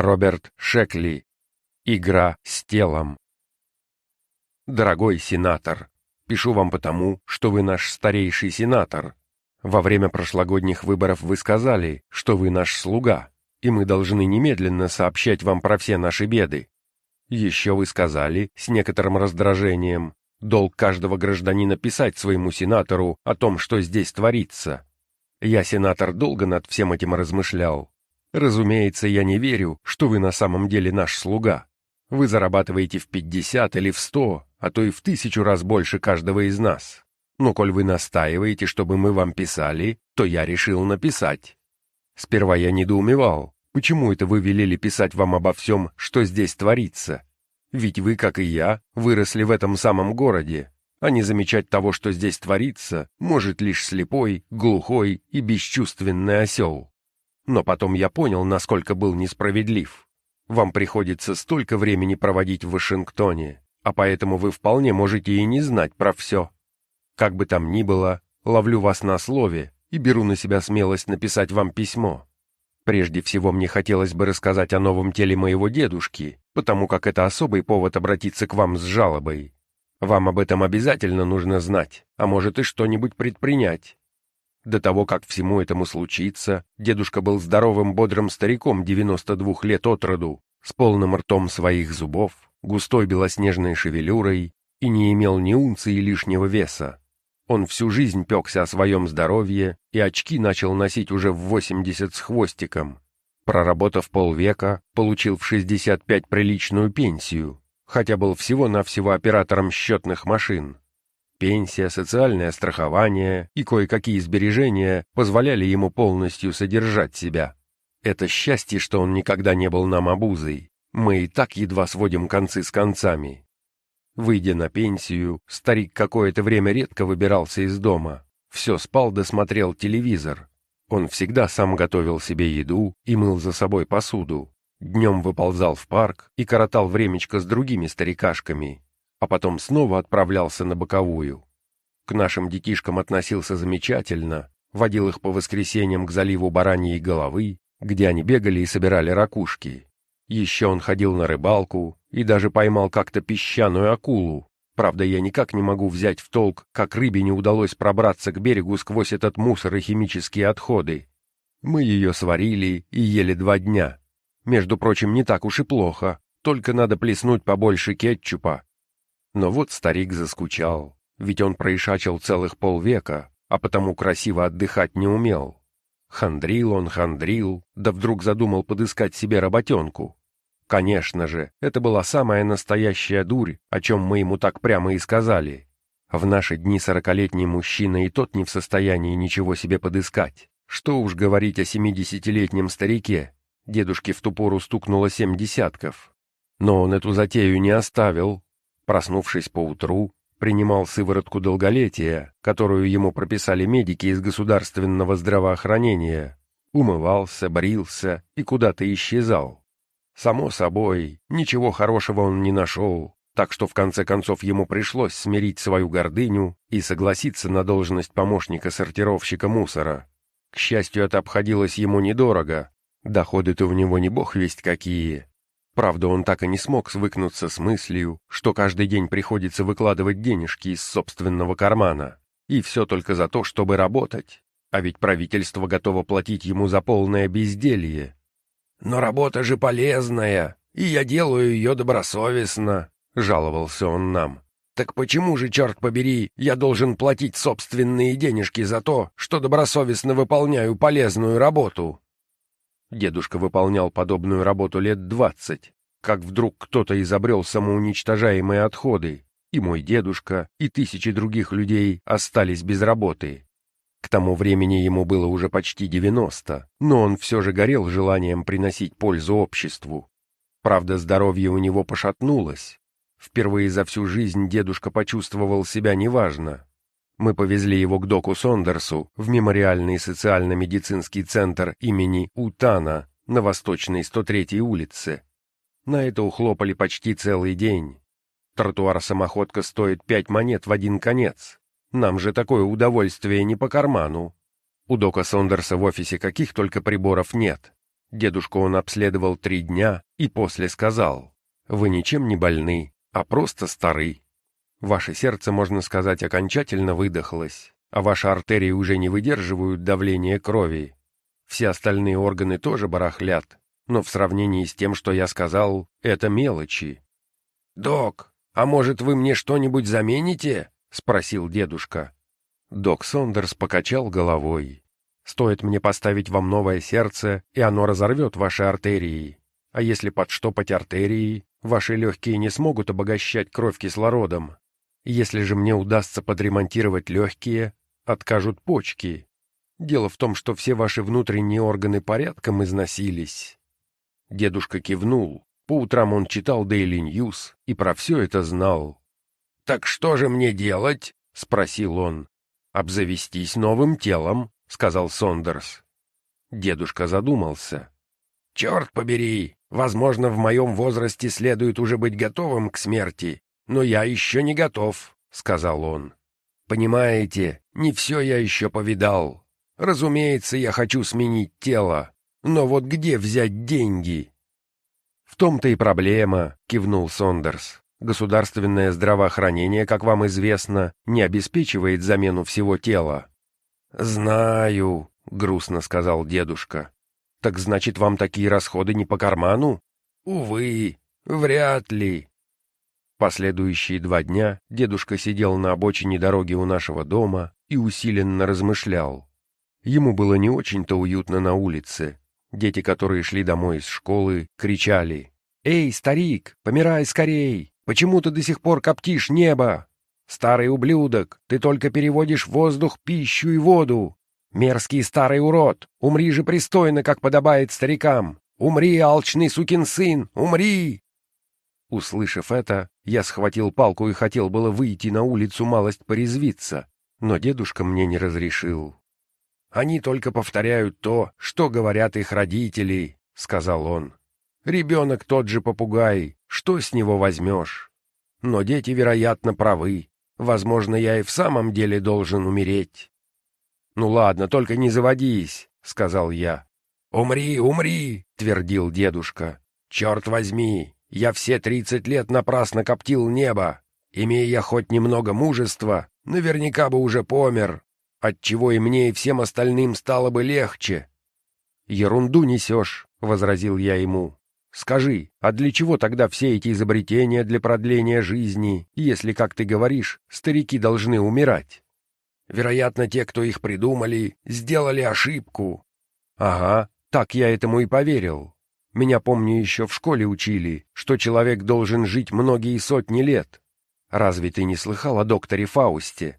Роберт Шекли. Игра с телом. Дорогой сенатор, пишу вам потому, что вы наш старейший сенатор. Во время прошлогодних выборов вы сказали, что вы наш слуга, и мы должны немедленно сообщать вам про все наши беды. Еще вы сказали, с некоторым раздражением, долг каждого гражданина писать своему сенатору о том, что здесь творится. Я, сенатор, долго над всем этим размышлял. Разумеется, я не верю, что вы на самом деле наш слуга. Вы зарабатываете в 50 или в 100, а то и в тысячу раз больше каждого из нас. Но коль вы настаиваете, чтобы мы вам писали, то я решил написать. Сперва я недоумевал, почему это вы велели писать вам обо всем, что здесь творится. Ведь вы, как и я, выросли в этом самом городе, а не замечать того, что здесь творится, может лишь слепой, глухой и бесчувственный осел. Но потом я понял, насколько был несправедлив. Вам приходится столько времени проводить в Вашингтоне, а поэтому вы вполне можете и не знать про все. Как бы там ни было, ловлю вас на слове и беру на себя смелость написать вам письмо. Прежде всего мне хотелось бы рассказать о новом теле моего дедушки, потому как это особый повод обратиться к вам с жалобой. Вам об этом обязательно нужно знать, а может и что-нибудь предпринять. До того, как всему этому случиться, дедушка был здоровым бодрым стариком 92 лет от роду, с полным ртом своих зубов, густой белоснежной шевелюрой и не имел ни унции лишнего веса. Он всю жизнь пекся о своем здоровье и очки начал носить уже в 80 с хвостиком. Проработав полвека, получил в 65 приличную пенсию, хотя был всего-навсего оператором счетных машин. Пенсия, социальное страхование и кое-какие сбережения позволяли ему полностью содержать себя. Это счастье, что он никогда не был нам обузой. Мы и так едва сводим концы с концами. Выйдя на пенсию, старик какое-то время редко выбирался из дома. Все спал да смотрел телевизор. Он всегда сам готовил себе еду и мыл за собой посуду. Днем выползал в парк и коротал времечко с другими старикашками, а потом снова отправлялся на боковую. К нашим детишкам относился замечательно, водил их по воскресеньям к заливу Бараньей головы, где они бегали и собирали ракушки. Еще он ходил на рыбалку и даже поймал как-то песчаную акулу. Правда, я никак не могу взять в толк, как рыбе не удалось пробраться к берегу сквозь этот мусор и химические отходы. Мы ее сварили и ели два дня. Между прочим, не так уж и плохо, только надо плеснуть побольше кетчупа. Но вот старик заскучал, ведь он проишачил целых полвека, а потому красиво отдыхать не умел. Хандрил он, хандрил, да вдруг задумал подыскать себе работенку. Конечно же, это была самая настоящая дурь, о чем мы ему так прямо и сказали. В наши дни сорокалетний мужчина и тот не в состоянии ничего себе подыскать. Что уж говорить о семидесятилетнем старике, Дедушке в ту пору стукнуло семь десятков. Но он эту затею не оставил. Проснувшись поутру, принимал сыворотку долголетия, которую ему прописали медики из государственного здравоохранения, умывался, брился и куда-то исчезал. Само собой, ничего хорошего он не нашел, так что в конце концов ему пришлось смирить свою гордыню и согласиться на должность помощника сортировщика мусора. К счастью, это обходилось ему недорого, Доходы-то у него не бог весть какие. Правда, он так и не смог свыкнуться с мыслью, что каждый день приходится выкладывать денежки из собственного кармана. И все только за то, чтобы работать. А ведь правительство готово платить ему за полное безделье. «Но работа же полезная, и я делаю ее добросовестно», — жаловался он нам. «Так почему же, черт побери, я должен платить собственные денежки за то, что добросовестно выполняю полезную работу?» Дедушка выполнял подобную работу лет двадцать, как вдруг кто-то изобрел самоуничтожаемые отходы, и мой дедушка, и тысячи других людей остались без работы. К тому времени ему было уже почти девяносто, но он все же горел желанием приносить пользу обществу. Правда, здоровье у него пошатнулось. Впервые за всю жизнь дедушка почувствовал себя неважно, мы повезли его к доку Сондерсу в мемориальный социально-медицинский центр имени Утана на Восточной 103-й улице. На это ухлопали почти целый день. Тротуар-самоходка стоит пять монет в один конец. Нам же такое удовольствие не по карману. У дока Сондерса в офисе каких только приборов нет. Дедушку он обследовал три дня и после сказал, «Вы ничем не больны, а просто стары. Ваше сердце, можно сказать, окончательно выдохлось, а ваши артерии уже не выдерживают давления крови. Все остальные органы тоже барахлят, но в сравнении с тем, что я сказал, это мелочи. «Док, а может, вы мне что-нибудь замените?» — спросил дедушка. Док Сондерс покачал головой. «Стоит мне поставить вам новое сердце, и оно разорвет ваши артерии. А если подштопать артерии, ваши легкие не смогут обогащать кровь кислородом. Если же мне удастся подремонтировать легкие, откажут почки. Дело в том, что все ваши внутренние органы порядком износились». Дедушка кивнул. По утрам он читал Daily News и про все это знал. «Так что же мне делать?» — спросил он. «Обзавестись новым телом», — сказал Сондерс. Дедушка задумался. «Черт побери! Возможно, в моем возрасте следует уже быть готовым к смерти, но я еще не готов», — сказал он. «Понимаете, не все я еще повидал. Разумеется, я хочу сменить тело, но вот где взять деньги?» «В том-то и проблема», — кивнул Сондерс. «Государственное здравоохранение, как вам известно, не обеспечивает замену всего тела». «Знаю», — грустно сказал дедушка. «Так значит, вам такие расходы не по карману?» «Увы, вряд ли». Последующие два дня дедушка сидел на обочине дороги у нашего дома и усиленно размышлял. Ему было не очень-то уютно на улице, Дети, которые шли домой из школы, кричали. «Эй, старик, помирай скорей! Почему ты до сих пор коптишь небо? Старый ублюдок, ты только переводишь воздух, пищу и воду! Мерзкий старый урод, умри же пристойно, как подобает старикам! Умри, алчный сукин сын, умри!» Услышав это, я схватил палку и хотел было выйти на улицу малость порезвиться, но дедушка мне не разрешил. Они только повторяют то, что говорят их родители», — сказал он. «Ребенок тот же попугай, что с него возьмешь? Но дети, вероятно, правы. Возможно, я и в самом деле должен умереть». «Ну ладно, только не заводись», — сказал я. «Умри, умри», — твердил дедушка. «Черт возьми, я все тридцать лет напрасно коптил небо. Имея хоть немного мужества, наверняка бы уже помер, отчего и мне, и всем остальным стало бы легче. «Ерунду несешь», — возразил я ему. «Скажи, а для чего тогда все эти изобретения для продления жизни, если, как ты говоришь, старики должны умирать?» «Вероятно, те, кто их придумали, сделали ошибку». «Ага, так я этому и поверил. Меня, помню, еще в школе учили, что человек должен жить многие сотни лет. Разве ты не слыхал о докторе Фаусте?»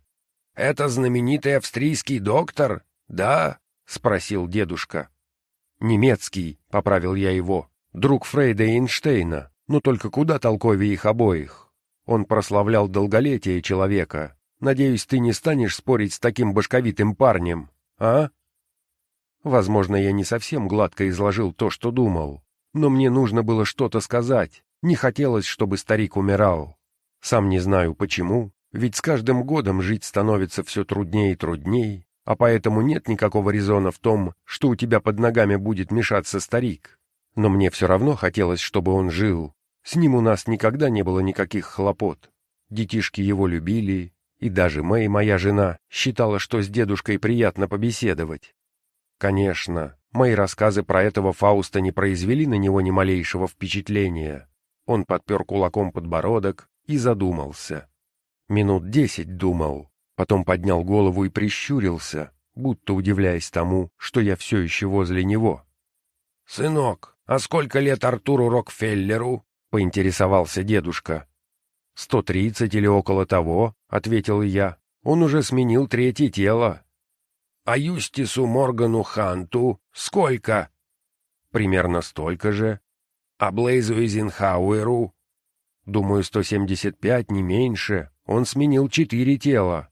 «Это знаменитый австрийский доктор, да?» — спросил дедушка. «Немецкий», — поправил я его, — «друг Фрейда Эйнштейна, но только куда толковее их обоих. Он прославлял долголетие человека. Надеюсь, ты не станешь спорить с таким башковитым парнем, а?» Возможно, я не совсем гладко изложил то, что думал, но мне нужно было что-то сказать, не хотелось, чтобы старик умирал. Сам не знаю почему, ведь с каждым годом жить становится все труднее и труднее, а поэтому нет никакого резона в том, что у тебя под ногами будет мешаться старик. Но мне все равно хотелось, чтобы он жил. С ним у нас никогда не было никаких хлопот. Детишки его любили, и даже Мэй, моя жена, считала, что с дедушкой приятно побеседовать. Конечно, мои рассказы про этого Фауста не произвели на него ни малейшего впечатления. Он подпер кулаком подбородок и задумался. Минут десять думал, потом поднял голову и прищурился, будто удивляясь тому, что я все еще возле него. «Сынок, а сколько лет Артуру Рокфеллеру?» — поинтересовался дедушка. «Сто тридцать или около того», — ответил я. «Он уже сменил третье тело». «А Юстису Моргану Ханту сколько?» «Примерно столько же». «А Блейзу Эйзенхауэру?» «Думаю, сто семьдесят пять, не меньше», он сменил четыре тела.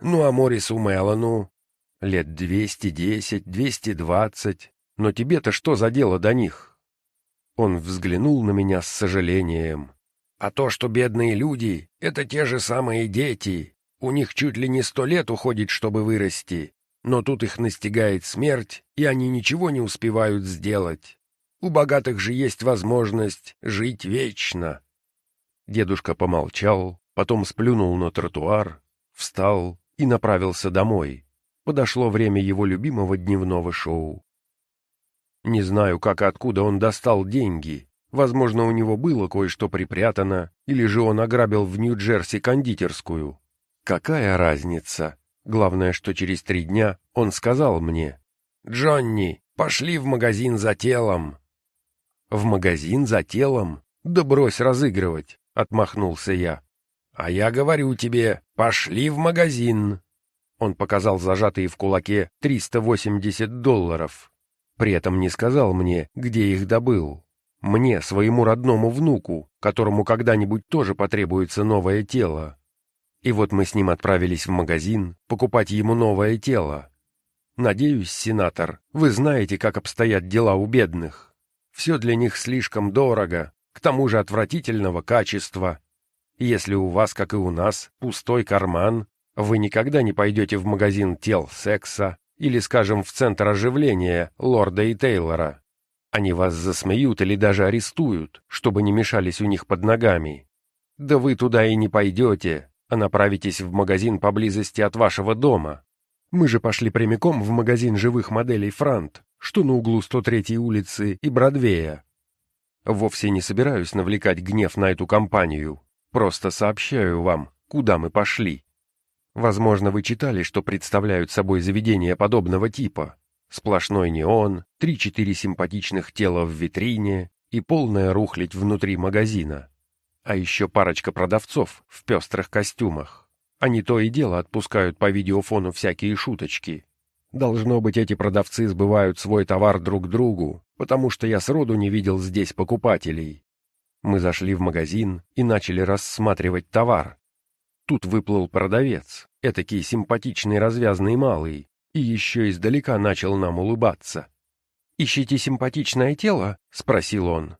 Ну а Морису Мелану? Лет двести десять, двести двадцать. Но тебе-то что за дело до них? Он взглянул на меня с сожалением. А то, что бедные люди — это те же самые дети. У них чуть ли не сто лет уходит, чтобы вырасти. но тут их настигает смерть, и они ничего не успевают сделать. У богатых же есть возможность жить вечно. Дедушка помолчал, потом сплюнул на тротуар, встал и направился домой. Подошло время его любимого дневного шоу. Не знаю, как и откуда он достал деньги. Возможно, у него было кое-что припрятано, или же он ограбил в Нью-Джерси кондитерскую. Какая разница? Главное, что через три дня он сказал мне, «Джонни, пошли в магазин за телом». «В магазин за телом? Да брось разыгрывать!» — отмахнулся я. «А я говорю тебе, пошли в магазин!» Он показал зажатые в кулаке 380 долларов. При этом не сказал мне, где их добыл. Мне, своему родному внуку, которому когда-нибудь тоже потребуется новое тело. И вот мы с ним отправились в магазин покупать ему новое тело. Надеюсь, сенатор, вы знаете, как обстоят дела у бедных. Все для них слишком дорого, к тому же отвратительного качества. Если у вас, как и у нас, пустой карман, вы никогда не пойдете в магазин тел секса или, скажем, в центр оживления лорда и Тейлора. Они вас засмеют или даже арестуют, чтобы не мешались у них под ногами. Да вы туда и не пойдете, а направитесь в магазин поблизости от вашего дома. Мы же пошли прямиком в магазин живых моделей «Франт», что на углу 103-й улицы и Бродвея. Вовсе не собираюсь навлекать гнев на эту компанию, просто сообщаю вам, куда мы пошли. Возможно, вы читали, что представляют собой заведения подобного типа. Сплошной неон, три-четыре симпатичных тела в витрине и полная рухлядь внутри магазина. А еще парочка продавцов в пестрых костюмах. Они то и дело отпускают по видеофону всякие шуточки. Должно быть, эти продавцы сбывают свой товар друг другу, потому что я сроду не видел здесь покупателей. Мы зашли в магазин и начали рассматривать товар. Тут выплыл продавец, этакий симпатичный развязный малый, и еще издалека начал нам улыбаться. «Ищите симпатичное тело?» — спросил он.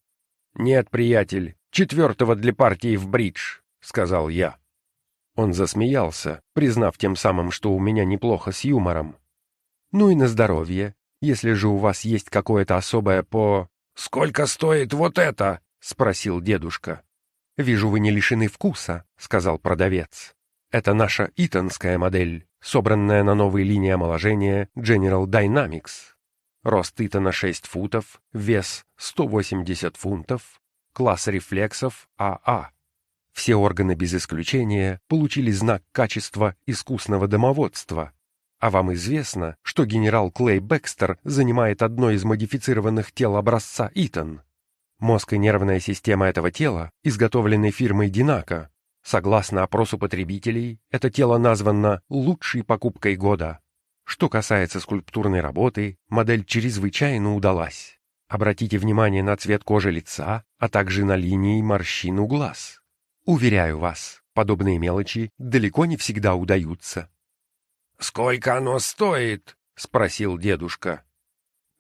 «Нет, приятель, четвертого для партии в бридж», — сказал я. Он засмеялся, признав тем самым, что у меня неплохо с юмором. «Ну и на здоровье. Если же у вас есть какое-то особое по...» «Сколько стоит вот это?» — спросил дедушка. «Вижу, вы не лишены вкуса», — сказал продавец. «Это наша итонская модель, собранная на новой линии омоложения General Dynamics. Рост Итана 6 футов, вес 180 фунтов, класс рефлексов АА. Все органы без исключения получили знак качества искусного домоводства. А вам известно, что генерал Клей Бекстер занимает одно из модифицированных тел образца Итан? Мозг и нервная система этого тела изготовлены фирмой Динака. Согласно опросу потребителей, это тело названо лучшей покупкой года. Что касается скульптурной работы, модель чрезвычайно удалась. Обратите внимание на цвет кожи лица, а также на линии морщин у глаз. Уверяю вас, подобные мелочи далеко не всегда удаются. «Сколько оно стоит?» — спросил дедушка.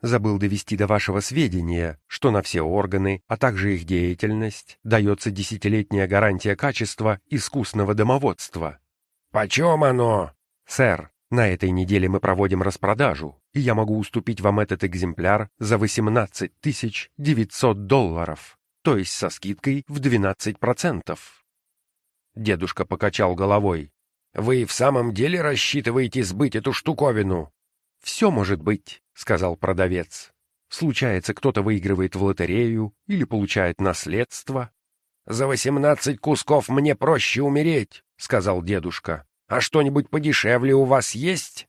Забыл довести до вашего сведения, что на все органы, а также их деятельность, дается десятилетняя гарантия качества искусного домоводства. «Почем оно?» «Сэр, на этой неделе мы проводим распродажу, и я могу уступить вам этот экземпляр за 18 900 долларов, то есть со скидкой в 12%. Дедушка покачал головой. «Вы в самом деле рассчитываете сбыть эту штуковину?» «Все может быть», — сказал продавец. «Случается, кто-то выигрывает в лотерею или получает наследство». «За восемнадцать кусков мне проще умереть», — сказал дедушка. А что-нибудь подешевле у вас есть?»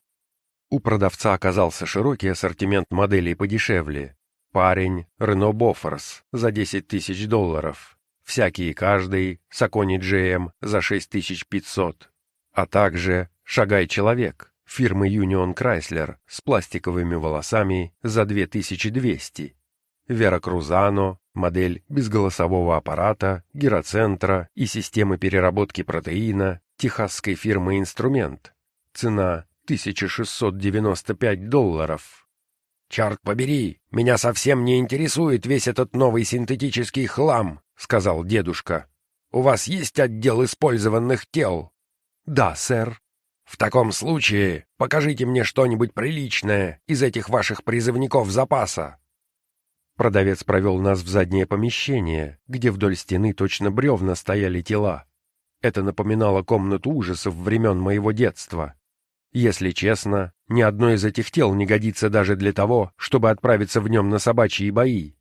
У продавца оказался широкий ассортимент моделей подешевле. Парень, Рено Бофорс за 10 тысяч долларов. Всякие каждый, Сакони GM за 6500. А также Шагай-человек фирмы Union Chrysler с пластиковыми волосами за 2200. Вера Крузано, модель безголосового аппарата, гироцентра и системы переработки протеина техасской фирмы «Инструмент». Цена 1695 долларов. «Черт побери, меня совсем не интересует весь этот новый синтетический хлам», — сказал дедушка. «У вас есть отдел использованных тел?» «Да, сэр». В таком случае покажите мне что-нибудь приличное из этих ваших призывников запаса. Продавец провел нас в заднее помещение, где вдоль стены точно бревна стояли тела. Это напоминало комнату ужасов времен моего детства. Если честно, ни одно из этих тел не годится даже для того, чтобы отправиться в нем на собачьи бои.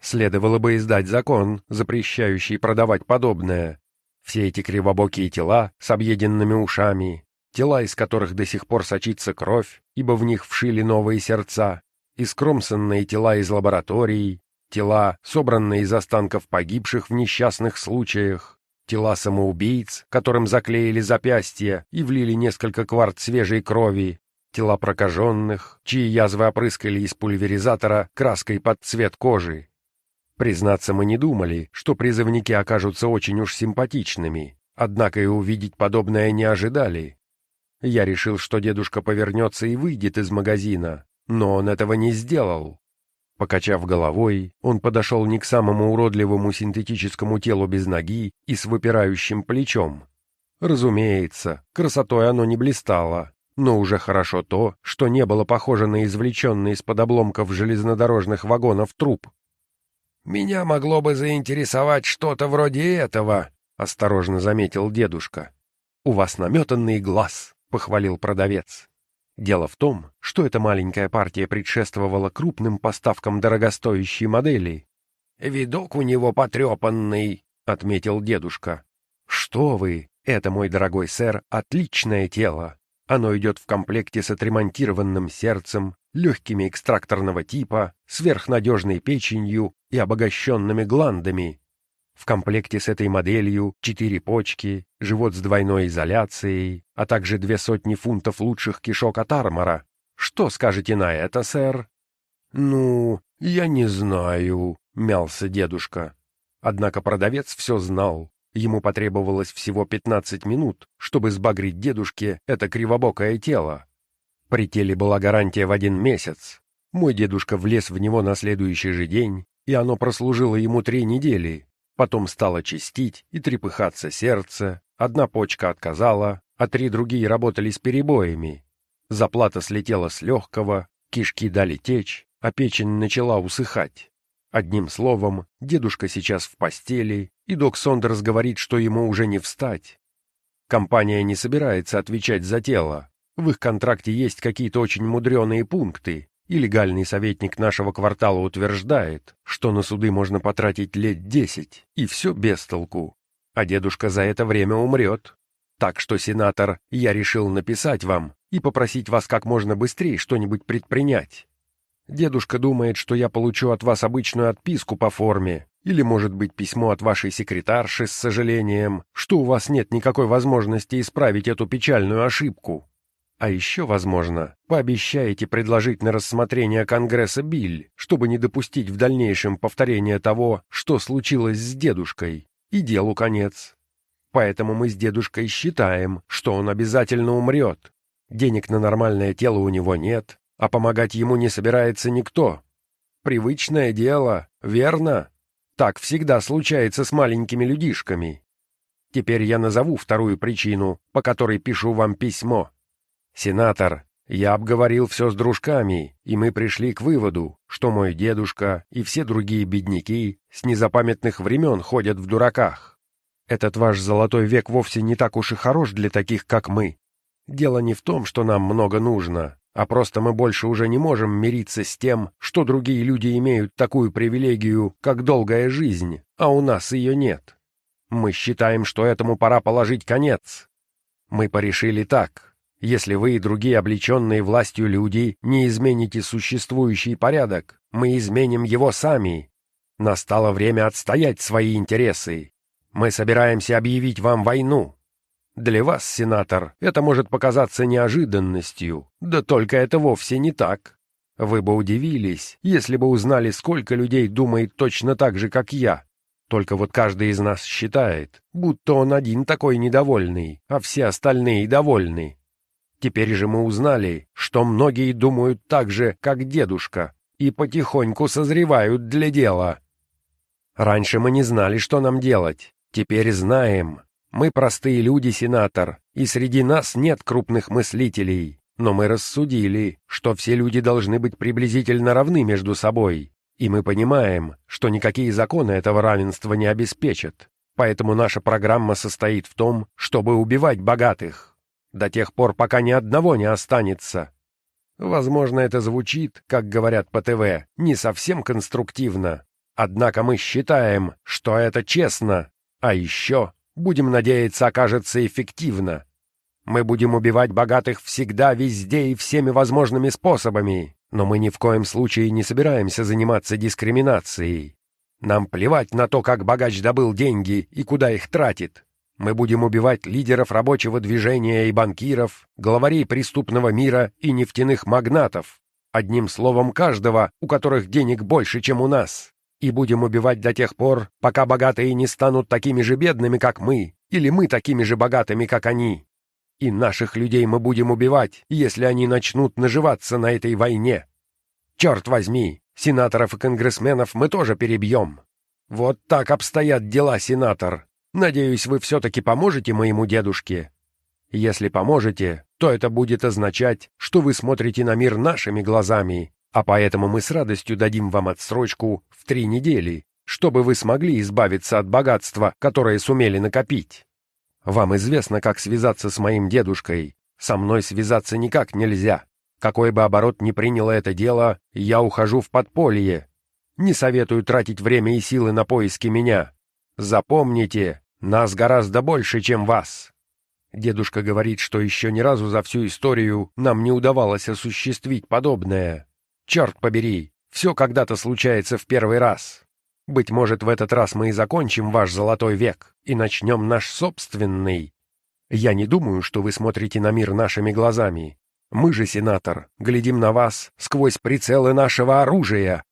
Следовало бы издать закон, запрещающий продавать подобное. Все эти кривобокие тела с объеденными ушами, тела, из которых до сих пор сочится кровь, ибо в них вшили новые сердца, искромсанные тела из лабораторий, тела, собранные из останков погибших в несчастных случаях, тела самоубийц, которым заклеили запястья и влили несколько кварт свежей крови, тела прокаженных, чьи язвы опрыскали из пульверизатора краской под цвет кожи. Признаться, мы не думали, что призывники окажутся очень уж симпатичными, однако и увидеть подобное не ожидали. Я решил, что дедушка повернется и выйдет из магазина, но он этого не сделал. Покачав головой, он подошел не к самому уродливому синтетическому телу без ноги и с выпирающим плечом. Разумеется, красотой оно не блистало, но уже хорошо то, что не было похоже на извлеченный из-под обломков железнодорожных вагонов труп. «Меня могло бы заинтересовать что-то вроде этого», — осторожно заметил дедушка. «У вас наметанный глаз», — похвалил продавец. Дело в том, что эта маленькая партия предшествовала крупным поставкам дорогостоящей модели. «Видок у него потрепанный», — отметил дедушка. «Что вы, это, мой дорогой сэр, отличное тело. Оно идет в комплекте с отремонтированным сердцем, легкими экстракторного типа, сверхнадежной печенью и обогащенными гландами. В комплекте с этой моделью четыре почки, живот с двойной изоляцией, а также две сотни фунтов лучших кишок от Армора. Что скажете на это, сэр? Ну, я не знаю, мялся дедушка. Однако продавец все знал. Ему потребовалось всего пятнадцать минут, чтобы сбагрить дедушке это кривобокое тело. При теле была гарантия в один месяц. Мой дедушка влез в него на следующий же день, и оно прослужило ему три недели, Потом стало чистить и трепыхаться сердце, одна почка отказала, а три другие работали с перебоями. Заплата слетела с легкого, кишки дали течь, а печень начала усыхать. Одним словом, дедушка сейчас в постели, и док Сондерс говорит, что ему уже не встать. Компания не собирается отвечать за тело. В их контракте есть какие-то очень мудреные пункты, и легальный советник нашего квартала утверждает, что на суды можно потратить лет десять, и все без толку. А дедушка за это время умрет. Так что, сенатор, я решил написать вам и попросить вас как можно быстрее что-нибудь предпринять. Дедушка думает, что я получу от вас обычную отписку по форме, или, может быть, письмо от вашей секретарши с сожалением, что у вас нет никакой возможности исправить эту печальную ошибку. А еще, возможно, пообещаете предложить на рассмотрение Конгресса Биль, чтобы не допустить в дальнейшем повторения того, что случилось с дедушкой, и делу конец. Поэтому мы с дедушкой считаем, что он обязательно умрет. Денег на нормальное тело у него нет, а помогать ему не собирается никто. Привычное дело, верно? Так всегда случается с маленькими людишками. Теперь я назову вторую причину, по которой пишу вам письмо. «Сенатор, я обговорил все с дружками, и мы пришли к выводу, что мой дедушка и все другие бедняки с незапамятных времен ходят в дураках. Этот ваш золотой век вовсе не так уж и хорош для таких, как мы. Дело не в том, что нам много нужно, а просто мы больше уже не можем мириться с тем, что другие люди имеют такую привилегию, как долгая жизнь, а у нас ее нет. Мы считаем, что этому пора положить конец. Мы порешили так, если вы и другие облеченные властью люди не измените существующий порядок, мы изменим его сами. Настало время отстоять свои интересы. Мы собираемся объявить вам войну. Для вас, сенатор, это может показаться неожиданностью, да только это вовсе не так. Вы бы удивились, если бы узнали, сколько людей думает точно так же, как я. Только вот каждый из нас считает, будто он один такой недовольный, а все остальные довольны. Теперь же мы узнали, что многие думают так же, как дедушка, и потихоньку созревают для дела. Раньше мы не знали, что нам делать. Теперь знаем. Мы простые люди, сенатор, и среди нас нет крупных мыслителей. Но мы рассудили, что все люди должны быть приблизительно равны между собой, и мы понимаем, что никакие законы этого равенства не обеспечат. Поэтому наша программа состоит в том, чтобы убивать богатых, до тех пор, пока ни одного не останется. Возможно, это звучит, как говорят по ТВ, не совсем конструктивно. Однако мы считаем, что это честно, а еще, будем надеяться, окажется эффективно. Мы будем убивать богатых всегда, везде и всеми возможными способами, но мы ни в коем случае не собираемся заниматься дискриминацией. Нам плевать на то, как богач добыл деньги и куда их тратит. Мы будем убивать лидеров рабочего движения и банкиров, главарей преступного мира и нефтяных магнатов. Одним словом, каждого, у которых денег больше, чем у нас. И будем убивать до тех пор, пока богатые не станут такими же бедными, как мы, или мы такими же богатыми, как они. И наших людей мы будем убивать, если они начнут наживаться на этой войне. Черт возьми, сенаторов и конгрессменов мы тоже перебьем. Вот так обстоят дела, сенатор. Надеюсь, вы все-таки поможете моему дедушке. Если поможете, то это будет означать, что вы смотрите на мир нашими глазами, а поэтому мы с радостью дадим вам отсрочку в три недели, чтобы вы смогли избавиться от богатства, которое сумели накопить. Вам известно, как связаться с моим дедушкой. Со мной связаться никак нельзя. Какой бы оборот ни приняло это дело, я ухожу в подполье. Не советую тратить время и силы на поиски меня. Запомните, нас гораздо больше, чем вас. Дедушка говорит, что еще ни разу за всю историю нам не удавалось осуществить подобное. Черт побери, все когда-то случается в первый раз. Быть может, в этот раз мы и закончим ваш золотой век и начнем наш собственный. Я не думаю, что вы смотрите на мир нашими глазами. Мы же, сенатор, глядим на вас сквозь прицелы нашего оружия,